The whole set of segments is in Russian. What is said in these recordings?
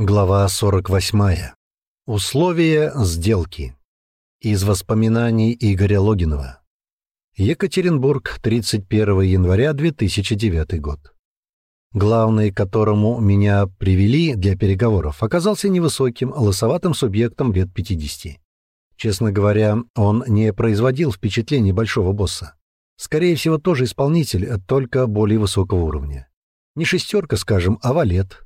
Глава 48. Условия сделки. Из воспоминаний Игоря Логинова. Екатеринбург, 31 января 2009 год. Главный, к которому меня привели для переговоров, оказался невысоким, лысоватым субъектом лет 50. Честно говоря, он не производил впечатления большого босса. Скорее всего, тоже исполнитель, только более высокого уровня. Не шестерка, скажем, а валет,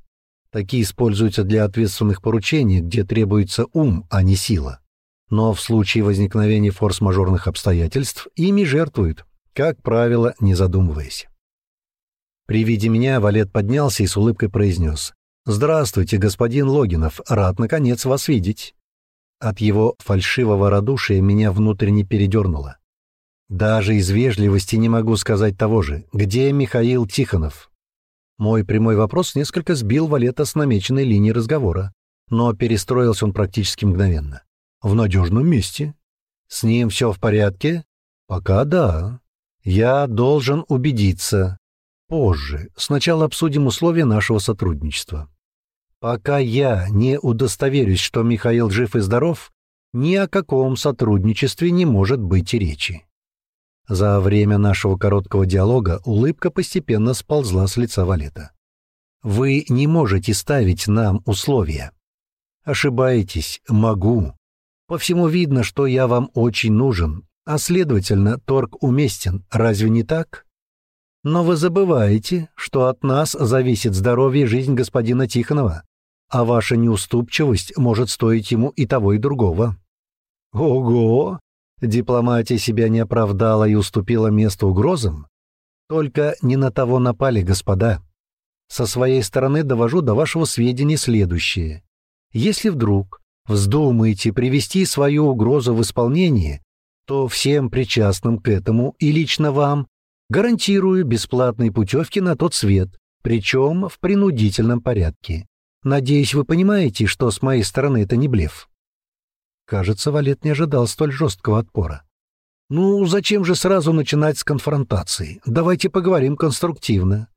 Такие используются для ответственных поручений, где требуется ум, а не сила. Но в случае возникновения форс-мажорных обстоятельств ими жертвуют, как правило, не задумываясь. При виде меня Валет поднялся и с улыбкой произнес. «Здравствуйте, господин Логинов, рад, наконец, вас видеть». От его фальшивого радушия меня внутренне передернуло. Даже из вежливости не могу сказать того же. Где Михаил Тихонов? Мой прямой вопрос несколько сбил Валета с намеченной линии разговора, но перестроился он практически мгновенно. «В надежном месте. С ним все в порядке?» «Пока да. Я должен убедиться. Позже. Сначала обсудим условия нашего сотрудничества. Пока я не удостоверюсь, что Михаил жив и здоров, ни о каком сотрудничестве не может быть и речи. За время нашего короткого диалога улыбка постепенно сползла с лица Валета. «Вы не можете ставить нам условия». «Ошибаетесь, могу. По всему видно, что я вам очень нужен, а, следовательно, торг уместен, разве не так?» «Но вы забываете, что от нас зависит здоровье и жизнь господина Тихонова, а ваша неуступчивость может стоить ему и того, и другого». «Ого! Дипломатия себя не оправдала и уступила место угрозам? Только не на того напали, господа. Со своей стороны довожу до вашего сведения следующее. Если вдруг вздумаете привести свою угрозу в исполнение, то всем причастным к этому и лично вам гарантирую бесплатные путевки на тот свет, причем в принудительном порядке. Надеюсь, вы понимаете, что с моей стороны это не блеф. Кажется, Валет не ожидал столь жесткого отпора. «Ну, зачем же сразу начинать с конфронтации? Давайте поговорим конструктивно».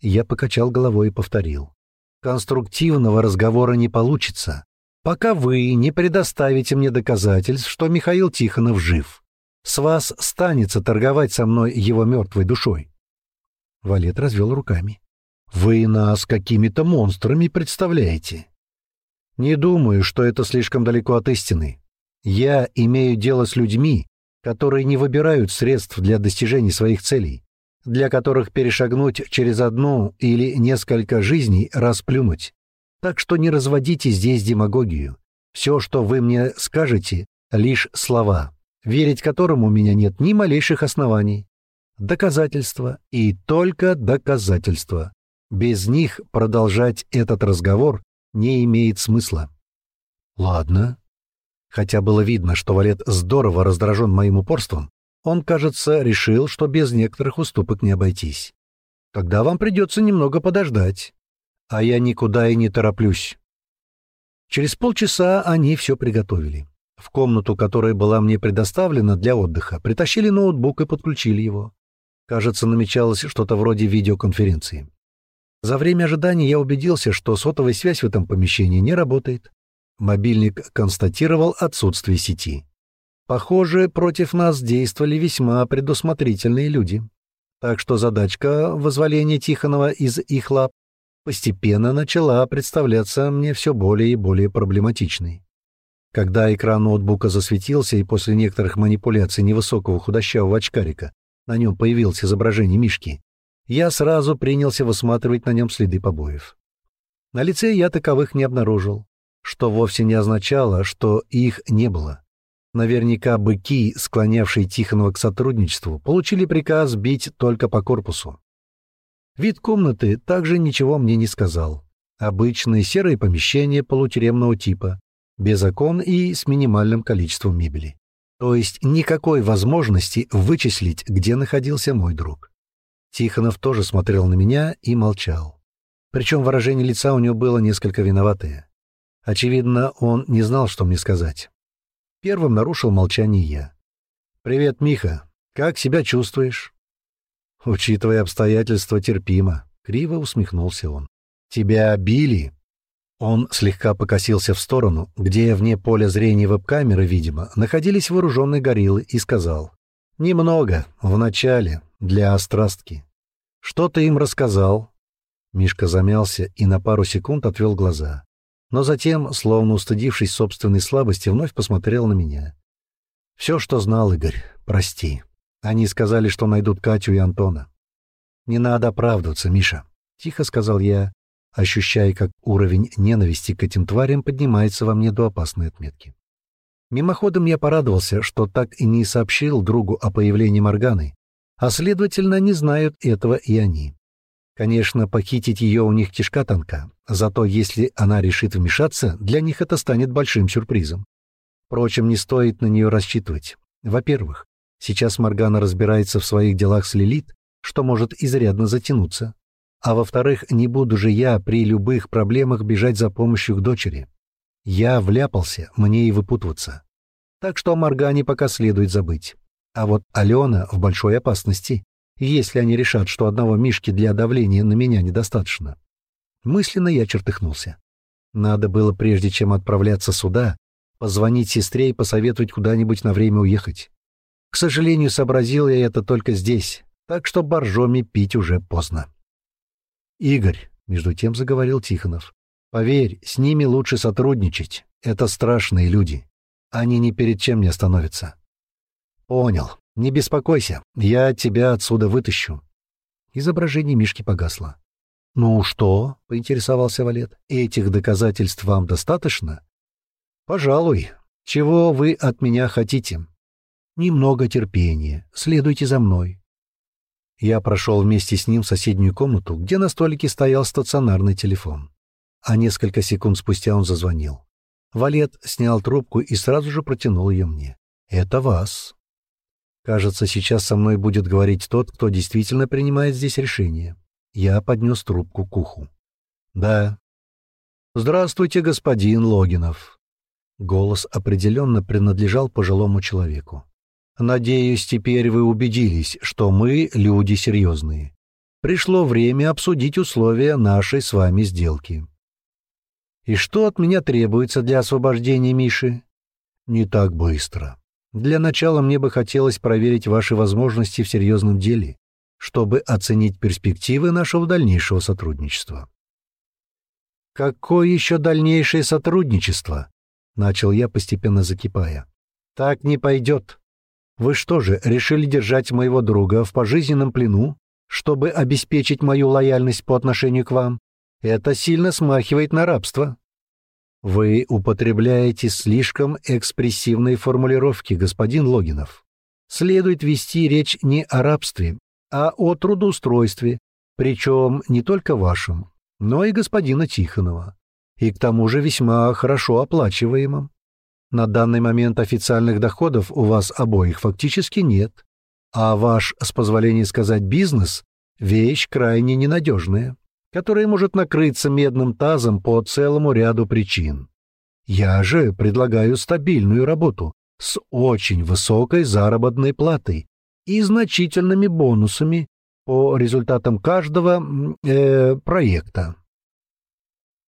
Я покачал головой и повторил. «Конструктивного разговора не получится, пока вы не предоставите мне доказательств, что Михаил Тихонов жив. С вас станется торговать со мной его мертвой душой». Валет развел руками. «Вы нас какими-то монстрами представляете. Не думаю, что это слишком далеко от истины. Я имею дело с людьми, которые не выбирают средств для достижения своих целей, для которых перешагнуть через одну или несколько жизней расплюнуть. Так что не разводите здесь демагогию. Все, что вы мне скажете, лишь слова, верить которым у меня нет ни малейших оснований. Доказательства и только доказательства. Без них продолжать этот разговор не имеет смысла. Ладно. Хотя было видно, что Валет здорово раздражен моим упорством, он, кажется, решил, что без некоторых уступок не обойтись. Тогда вам придется немного подождать. А я никуда и не тороплюсь. Через полчаса они все приготовили. В комнату, которая была мне предоставлена для отдыха, притащили ноутбук и подключили его. Кажется, намечалось что-то вроде видеоконференции. За время ожидания я убедился, что сотовая связь в этом помещении не работает. Мобильник констатировал отсутствие сети. Похоже, против нас действовали весьма предусмотрительные люди. Так что задачка возволения Тихонова из их лап постепенно начала представляться мне все более и более проблематичной. Когда экран ноутбука засветился и после некоторых манипуляций невысокого худощавого очкарика на нем появилось изображение Мишки, я сразу принялся высматривать на нем следы побоев. На лице я таковых не обнаружил, что вовсе не означало, что их не было. Наверняка быки, склонявшие Тихонова к сотрудничеству, получили приказ бить только по корпусу. Вид комнаты также ничего мне не сказал. Обычное серое помещение полутюремного типа, без окон и с минимальным количеством мебели. То есть никакой возможности вычислить, где находился мой друг. Тихонов тоже смотрел на меня и молчал. Причем выражение лица у него было несколько виноватое. Очевидно, он не знал, что мне сказать. Первым нарушил молчание я. «Привет, Миха. Как себя чувствуешь?» «Учитывая обстоятельства, терпимо», — криво усмехнулся он. «Тебя били?» Он слегка покосился в сторону, где вне поля зрения веб-камеры, видимо, находились вооруженные гориллы, и сказал. «Немного, в начале, для острастки. Что ты им рассказал?» Мишка замялся и на пару секунд отвел глаза. Но затем, словно устыдившись собственной слабости, вновь посмотрел на меня. «Все, что знал, Игорь, прости. Они сказали, что найдут Катю и Антона». «Не надо оправдываться, Миша», — тихо сказал я, ощущая, как уровень ненависти к этим тварям поднимается во мне до опасной отметки. Мимоходом я порадовался, что так и не сообщил другу о появлении Морганы, а, следовательно, не знают этого и они. Конечно, похитить ее у них кишка тонка, зато если она решит вмешаться, для них это станет большим сюрпризом. Впрочем, не стоит на нее рассчитывать. Во-первых, сейчас Моргана разбирается в своих делах с Лилит, что может изрядно затянуться. А во-вторых, не буду же я при любых проблемах бежать за помощью к дочери. Я вляпался, мне и выпутываться. Так что о Моргане пока следует забыть. А вот Алена в большой опасности, если они решат, что одного Мишки для давления на меня недостаточно. Мысленно я чертыхнулся. Надо было, прежде чем отправляться сюда, позвонить сестре и посоветовать куда-нибудь на время уехать. К сожалению, сообразил я это только здесь, так что боржоми пить уже поздно. «Игорь», — между тем заговорил Тихонов, — «поверь, с ними лучше сотрудничать. Это страшные люди. Они ни перед чем не остановятся». «Понял. Не беспокойся. Я тебя отсюда вытащу». Изображение Мишки погасло. «Ну что?» — поинтересовался Валет. «Этих доказательств вам достаточно?» «Пожалуй. Чего вы от меня хотите?» «Немного терпения. Следуйте за мной. Я прошел вместе с ним в соседнюю комнату, где на столике стоял стационарный телефон. А несколько секунд спустя он зазвонил. Валет снял трубку и сразу же протянул ее мне. «Это вас». Кажется, сейчас со мной будет говорить тот, кто действительно принимает здесь решение. Я поднес трубку к уху. «Да». «Здравствуйте, господин Логинов». Голос определенно принадлежал пожилому человеку. Надеюсь, теперь вы убедились, что мы люди серьезные. Пришло время обсудить условия нашей с вами сделки. И что от меня требуется для освобождения Миши? Не так быстро. Для начала мне бы хотелось проверить ваши возможности в серьезном деле, чтобы оценить перспективы нашего дальнейшего сотрудничества. «Какое еще дальнейшее сотрудничество?» — начал я, постепенно закипая. «Так не пойдет. Вы что же, решили держать моего друга в пожизненном плену, чтобы обеспечить мою лояльность по отношению к вам? Это сильно смахивает на рабство. Вы употребляете слишком экспрессивные формулировки, господин Логинов. Следует вести речь не о рабстве, а о трудоустройстве, причем не только вашем, но и господина Тихонова, и к тому же весьма хорошо оплачиваемом. На данный момент официальных доходов у вас обоих фактически нет, а ваш, с позволения сказать, бизнес — вещь крайне ненадежная, которая может накрыться медным тазом по целому ряду причин. Я же предлагаю стабильную работу с очень высокой заработной платой и значительными бонусами по результатам каждого э, проекта.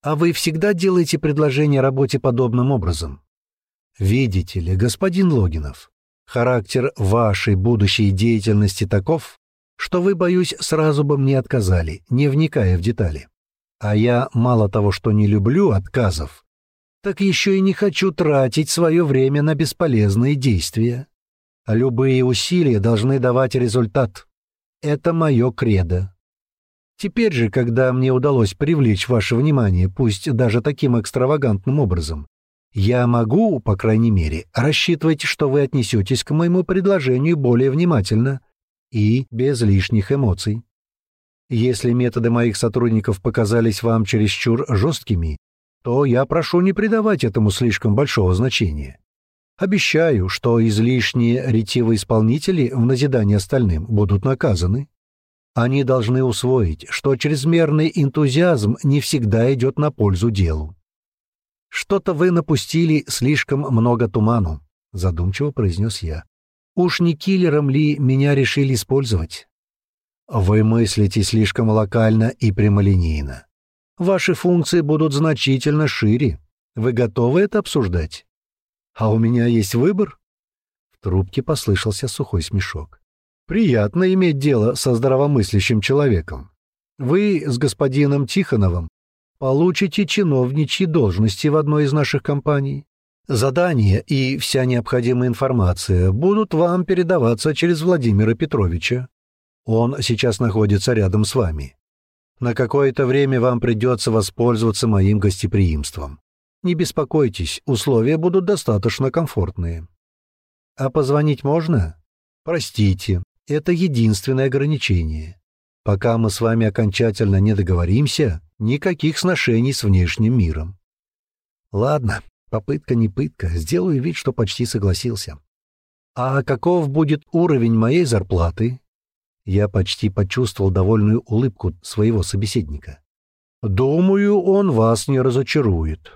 А вы всегда делаете предложение работе подобным образом? Видите ли, господин Логинов, характер вашей будущей деятельности таков, что вы, боюсь, сразу бы мне отказали, не вникая в детали. А я мало того, что не люблю отказов, так еще и не хочу тратить свое время на бесполезные действия. Любые усилия должны давать результат. Это мое кредо. Теперь же, когда мне удалось привлечь ваше внимание, пусть даже таким экстравагантным образом, я могу, по крайней мере, рассчитывать, что вы отнесетесь к моему предложению более внимательно и без лишних эмоций. Если методы моих сотрудников показались вам чересчур жесткими, то я прошу не придавать этому слишком большого значения. Обещаю, что излишние ретивые исполнители в назидание остальным будут наказаны. Они должны усвоить, что чрезмерный энтузиазм не всегда идет на пользу делу. «Что-то вы напустили слишком много туману», — задумчиво произнес я. «Уж не киллером ли меня решили использовать?» «Вы мыслите слишком локально и прямолинейно. Ваши функции будут значительно шире. Вы готовы это обсуждать? А у меня есть выбор? В трубке послышался сухой смешок. Приятно иметь дело со здравомыслящим человеком. Вы с господином Тихоновым получите чиновничьи должности в одной из наших компаний. Задания и вся необходимая информация будут вам передаваться через Владимира Петровича. Он сейчас находится рядом с вами. На какое-то время вам придется воспользоваться моим гостеприимством. Не беспокойтесь, условия будут достаточно комфортные. А позвонить можно? Простите, это единственное ограничение. Пока мы с вами окончательно не договоримся, никаких сношений с внешним миром. Ладно, попытка не пытка, сделаю вид, что почти согласился. А каков будет уровень моей зарплаты? Я почти почувствовал довольную улыбку своего собеседника. Думаю, он вас не разочарует.